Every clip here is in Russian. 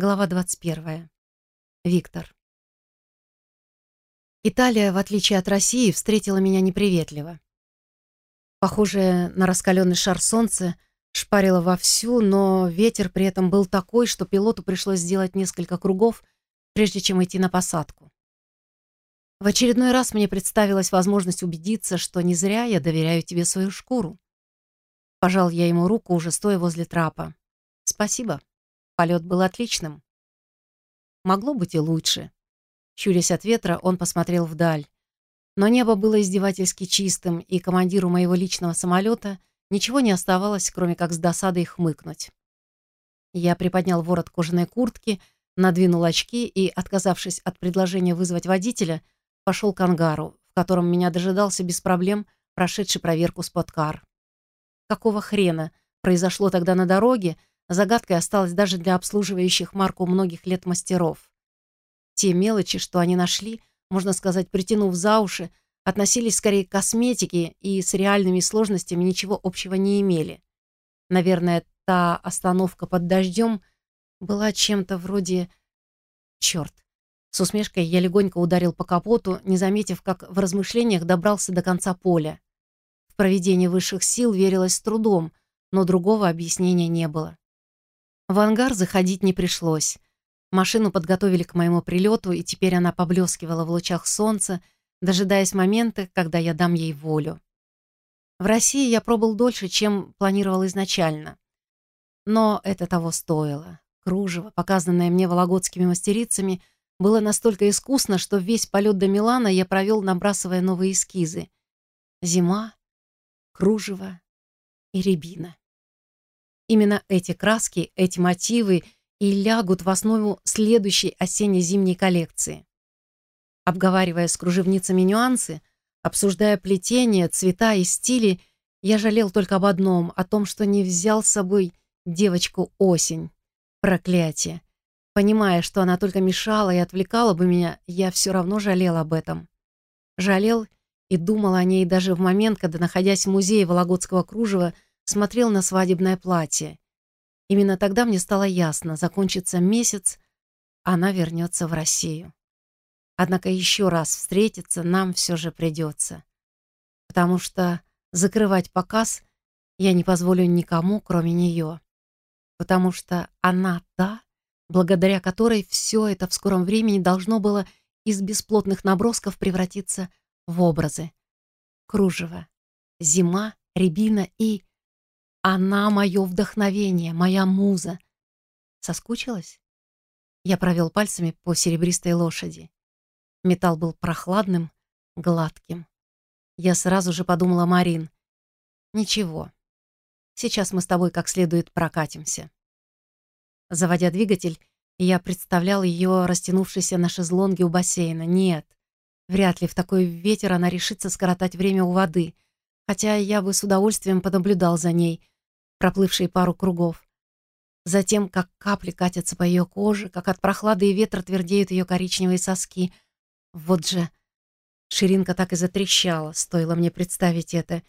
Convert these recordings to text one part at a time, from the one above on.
Глава 21. Виктор. Италия, в отличие от России, встретила меня неприветливо. Похожее на раскаленный шар солнца, шпарило вовсю, но ветер при этом был такой, что пилоту пришлось сделать несколько кругов, прежде чем идти на посадку. В очередной раз мне представилась возможность убедиться, что не зря я доверяю тебе свою шкуру. Пожал я ему руку, уже стоя возле трапа. Спасибо. Полет был отличным. Могло быть и лучше. Щурясь от ветра, он посмотрел вдаль. Но небо было издевательски чистым, и командиру моего личного самолета ничего не оставалось, кроме как с досадой хмыкнуть. Я приподнял ворот кожаной куртки, надвинул очки и, отказавшись от предложения вызвать водителя, пошел к ангару, в котором меня дожидался без проблем прошедший проверку споткар. Какого хрена произошло тогда на дороге, загадкой осталось даже для обслуживающих марку многих лет мастеров. Те мелочи, что они нашли, можно сказать, притянув за уши, относились скорее к косметике и с реальными сложностями ничего общего не имели. Наверное, та остановка под дождем была чем-то вроде... Черт. С усмешкой я легонько ударил по капоту, не заметив, как в размышлениях добрался до конца поля проведение высших сил верилось с трудом, но другого объяснения не было. В ангар заходить не пришлось. Машину подготовили к моему прилету, и теперь она поблескивала в лучах солнца, дожидаясь момента, когда я дам ей волю. В России я пробыл дольше, чем планировал изначально. Но это того стоило. Кружево, показанное мне вологодскими мастерицами, было настолько искусно, что весь полет до Милана я провел, набрасывая новые эскизы. Зима, кружево и рябина. Именно эти краски, эти мотивы и лягут в основу следующей осенне-зимней коллекции. Обговаривая с кружевницами нюансы, обсуждая плетение, цвета и стили, я жалел только об одном, о том, что не взял с собой девочку осень. Проклятие. Понимая, что она только мешала и отвлекала бы меня, я все равно жалел об этом. Жалел и думал о ней даже в момент, когда, находясь в музее Вологодского кружева, смотрел на свадебное платье. Именно тогда мне стало ясно, закончится месяц, она вернется в Россию. Однако еще раз встретиться нам все же придется. Потому что закрывать показ я не позволю никому, кроме нее. Потому что она та, благодаря которой все это в скором времени должно было из бесплотных набросков превратиться в образы. Кружево, зима, рябина и... Она мое вдохновение, моя муза. Соскучилась? Я провел пальцами по серебристой лошади. Металл был прохладным, гладким. Я сразу же подумала Марин. Ничего. Сейчас мы с тобой как следует прокатимся. Заводя двигатель, я представлял ее растянувшейся на шезлонге у бассейна. Нет, Вряд ли в такой ветер она решится скоротать время у воды, хотя я бы с удовольствием понаблюдал за ней, проплывшей пару кругов. Затем, как капли катятся по ее коже, как от прохлады и ветра твердеют ее коричневые соски. Вот же... Ширинка так и затрещала, стоило мне представить это.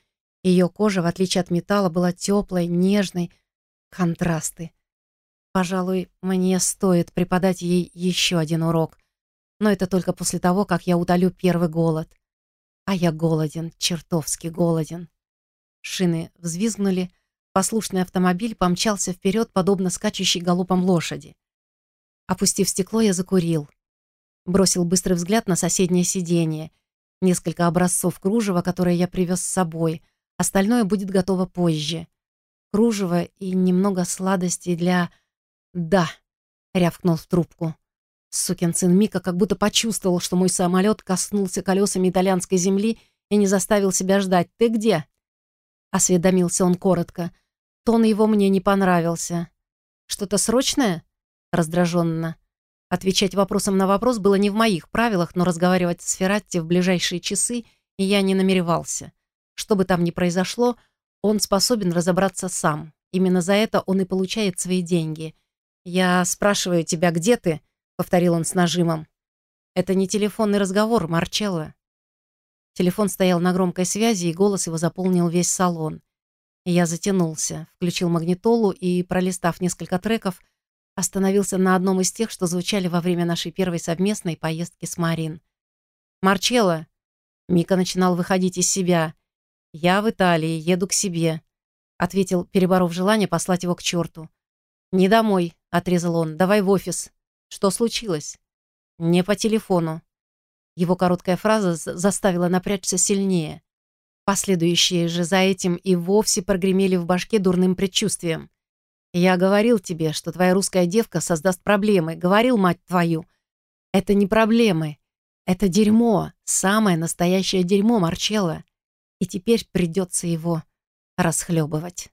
Ее кожа, в отличие от металла, была теплой, нежной. Контрасты. Пожалуй, мне стоит преподать ей еще один урок — но это только после того, как я удалю первый голод. А я голоден, чертовски голоден. Шины взвизгнули, послушный автомобиль помчался вперед, подобно скачущей галопом лошади. Опустив стекло, я закурил. Бросил быстрый взгляд на соседнее сиденье. Несколько образцов кружева, которые я привез с собой. Остальное будет готово позже. Кружево и немного сладостей для... «Да», — рявкнул в трубку. Сукин сын Мика как будто почувствовал, что мой самолет коснулся колесами итальянской земли и не заставил себя ждать. «Ты где?» Осведомился он коротко. Тон его мне не понравился. «Что-то срочное?» Раздраженно. Отвечать вопросом на вопрос было не в моих правилах, но разговаривать с Ферратти в ближайшие часы я не намеревался. Что бы там ни произошло, он способен разобраться сам. Именно за это он и получает свои деньги. «Я спрашиваю тебя, где ты?» Повторил он с нажимом. Это не телефонный разговор, Марчелло. Телефон стоял на громкой связи, и голос его заполнил весь салон. Я затянулся, включил магнитолу и, пролистав несколько треков, остановился на одном из тех, что звучали во время нашей первой совместной поездки с Марин. «Марчелло!» Мика начинал выходить из себя. «Я в Италии, еду к себе», — ответил, переборов желание послать его к черту. «Не домой», — отрезал он, — «давай в офис». «Что случилось?» «Не по телефону». Его короткая фраза заставила напрячься сильнее. Последующие же за этим и вовсе прогремели в башке дурным предчувствием. «Я говорил тебе, что твоя русская девка создаст проблемы. Говорил, мать твою. Это не проблемы. Это дерьмо. Самое настоящее дерьмо, Марчелло. И теперь придется его расхлебывать».